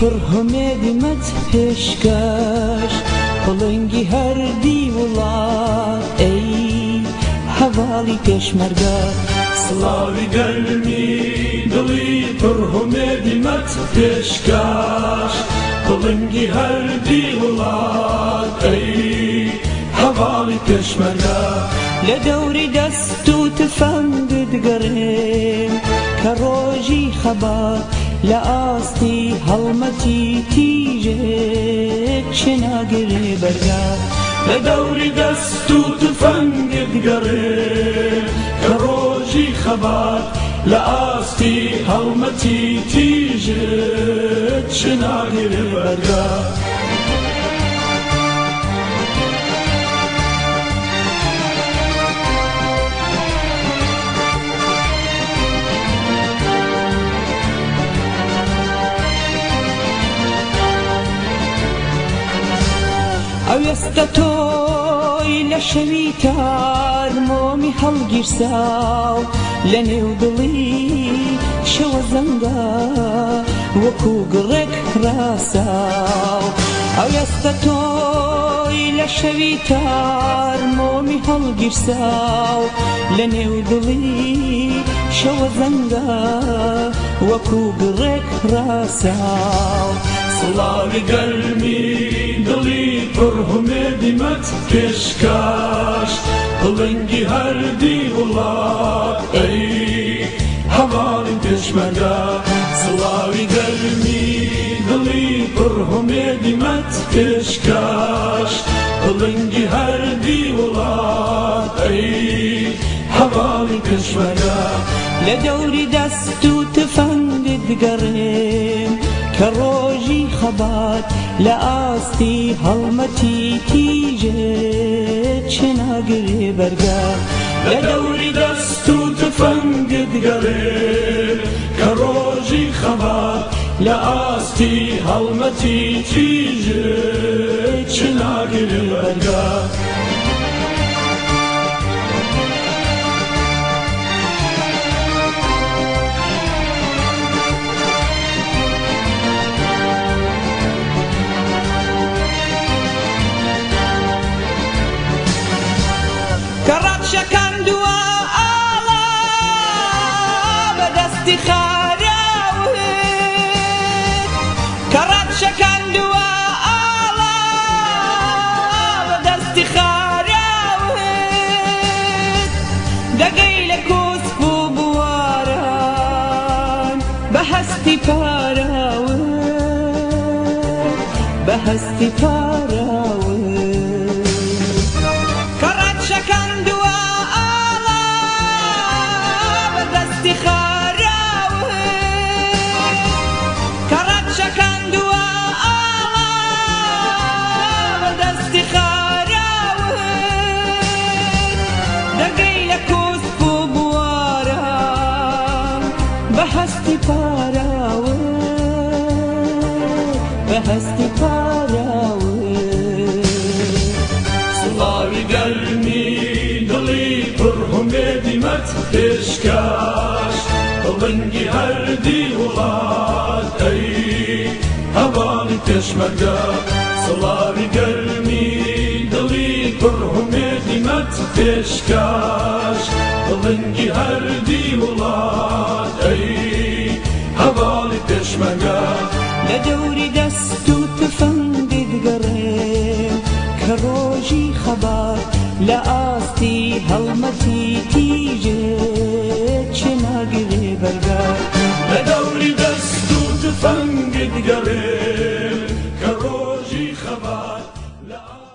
پر هەمێدی مەچ پێشکەش بڵنگی هەردی وڵات ئەی هەواڵی پێشمەرگە سڵاوی گەرمی دڵی پر هەمێدی مەچ پێشکەش بڵنگی هەردی وڵات ئەی هەواڵی پێشمەرگە لە دەوری دەست و تفەنگ دگەڕێن کە ڕۆ لە ئاستی هەڵمەتی تیژێک شێناگرێ بەرگا لە دەوری دەست و تفەنگت گەڕێ کە ڕۆژی خەبات لە ئاستی هەڵمەتی تیژێت شناگرێ بەرگا دەستەتۆی لە شەوی تار مۆمی هەڵگیرساو لە نێو دڵی شەوە زەنگا وەکو گڕێک ڕاساو ئەو دەستە تۆی لە شەوی تار مۆمی هەڵگیرساو لە دلی شو زنگا زەنگا وەکو گڕێک ڕاساو سڵاوی گەرمی پڕهمێ دیمەت پێشکاش بڵنگی هەردی وڵات ئەی هەماڵی پێشمەگا سڵاوی دەرمی دڵی پڕهمێ دیمەت پێشکاش بڵنگی هەردی وڵات ئەی هەواڵی پێشمەگا لە دەوری دەست و تفەنگت گەڕێن کە ڕۆ خەبات لە ئاستی هەڵمەتی تیژێ چ ناگرێ بەرگا لە دەوری دەست و تفەنگت گەڵێ کە ڕۆژی خەبات لە ئاستی هەڵمەتی تیژێ چ ناگرێ بەرگا کرد شکن دوا آلا به دستی خاره کرد دوا آلا به دستی خاره دقیل بواران به هستی پاراوە بە هەستی پاراوە سڵاوی گەرمی دڵی پڕهمێدی مەت پێشکاش بڵنگی هەردی وڵاتەی هەواڵی پێشمەگە سڵاوی گەرمی دڵی پڕهمێدی مەت پێشکاش بڵنگی هەردی وڵات دشمنگر دور دست و تفنگ دیدگره که خبر لعاستی حلمتی تیجه چه نگیره برگر لدوری دست و تفنگ دیدگره که خبر